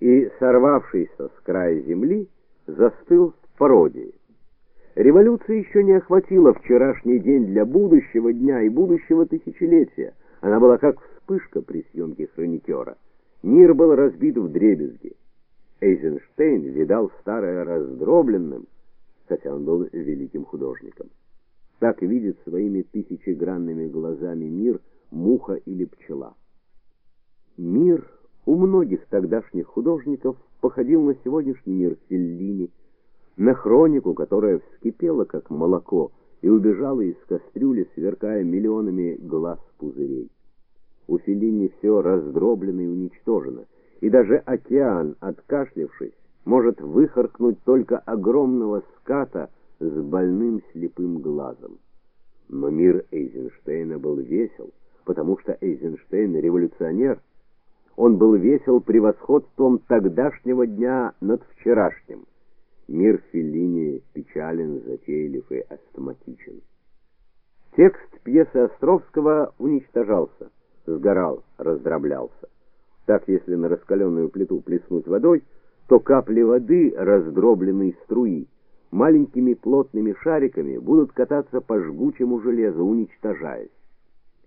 и, сорвавшийся с края земли, застыл в пародии. Революция еще не охватила вчерашний день для будущего дня и будущего тысячелетия. Она была как вспышка при съемке хроникера. Мир был разбит в дребезги. Эйзенштейн видал старое раздробленным, хотя он был великим художником. Так видит своими тысячегранными глазами мир муха или пчела. Мир у многих тогдашних художников походил на сегодняшний мир Феллини, на хронику, которая вскипела как молоко и убежала из кастрюли, сверкая миллионами глаз пузырей. У Феллини все раздроблено и уничтожено, и даже океан, откашлившись, может выхаркнуть только огромного ската с больным слепым глазом. Но мир Эйзенштейна был весел, потому что Эйзенштейн революционер. Он был весел превосходством тогдашнего дня над вчерашним. Мир Феллини печален, затейлив и астматичен. Текст пьесы Островского уничтожался, сгорал, раздроблялся. Так, если на раскаленную плиту плеснуть водой, то капли воды, раздробленной струи, маленькими плотными шариками будут кататься по жгучему железу, уничтожаясь.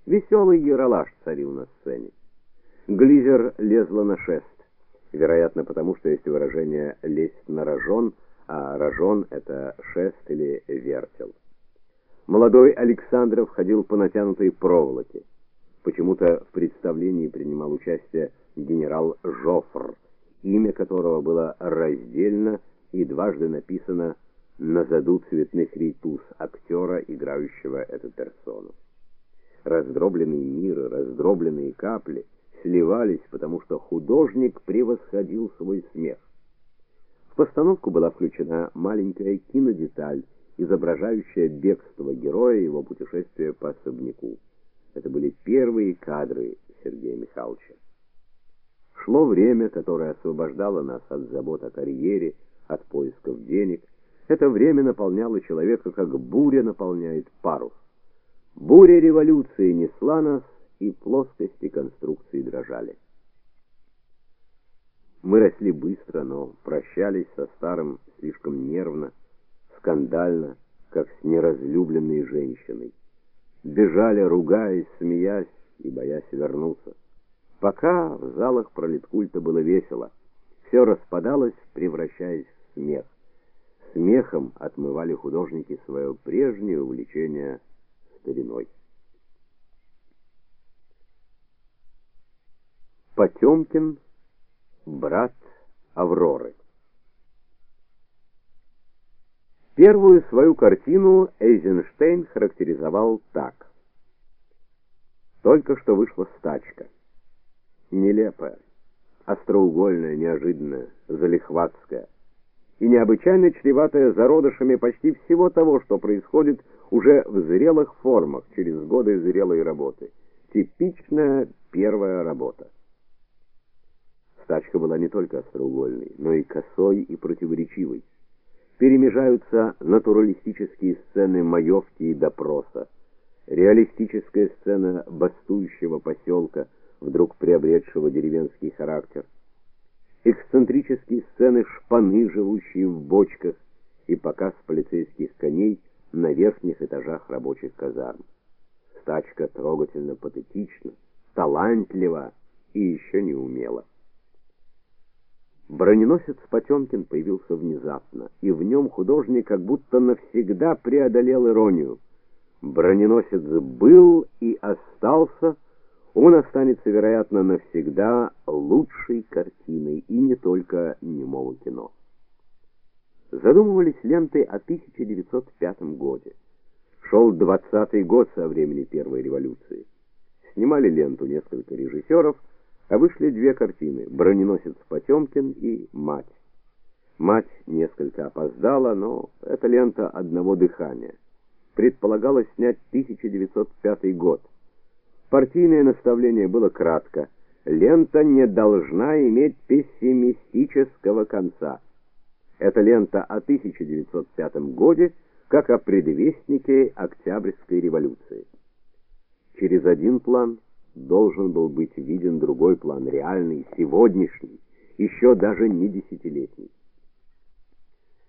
Веселый яролаж царил на сцене. Глизер лезла на шест, вероятно, потому что есть выражение лезть на рожон, а рожон это шест или вертел. Молодой Александров ходил по натянутой проволоке. Почему-то в представлении принимал участие генерал Жофр, имя которого было раздельно и дважды написано на заду цветных рейтуз актера, играющего эту персону. Раздробленный мир, раздробленные капли сливались, потому что художник превосходил свой смех. В постановку была включена маленькая кинодеталь, изображающая бегство героя и его путешествие по особняку. Это были первые кадры Сергея Михайловича. Шло время, которое освобождало нас от забот о карьере, от поисков денег. Это время наполняло человека, как буря наполняет парус. Буря революции несла нас, и плоскости конструкции дрожали. Мы росли быстро, но прощались со старым слишком нервно, скандально, как с неразлюбленной женщиной. Бежали, ругаясь, смеясь и боясь вернуться. Пока в залах пролеткульта было весело, все распадалось, превращаясь в смех. Смехом отмывали художники свое прежнее увлечение стариной. Потемкин, брат Авроры. Первую свою картину Эйзенштейн характеризовал так: Только что вышла стачка. Нелепая, остроугольная, неожиданная, залихватская и необычайно чреватая зародышами почти всего того, что происходит уже в зрелых формах через годы зрелой работы. Типичная первая работа. Стачка была не только остроугольной, но и косой и противоречивой. Перемежаются натуралистические сцены маевки и допроса, реалистическая сцена бастующего поселка, вдруг приобретшего деревенский характер, эксцентрические сцены шпаны, живущие в бочках, и показ полицейских коней на верхних этажах рабочих казарм. Стачка трогательно патетична, талантлива и еще не умела. Броненосец Потемкин появился внезапно, и в нем художник как будто навсегда преодолел иронию. Броненосец был и остался, он останется, вероятно, навсегда лучшей картиной и не только немого кино. Задумывались ленты о 1905 годе. Шел двадцатый год со времени Первой революции. Снимали ленту несколько режиссеров, а вышли две картины: Броненосец Потемкин и Мать. Мать несколько опоздала, но это лента одного дыхания. Предполагалось снять 1905 год. Партийное наставление было кратко: лента не должна иметь пессимистического конца. Эта лента о 1905 годе, как о предвестнике Октябрьской революции. Через один план должен был быть виден другой план, реальный, сегодняшний, еще даже не десятилетний.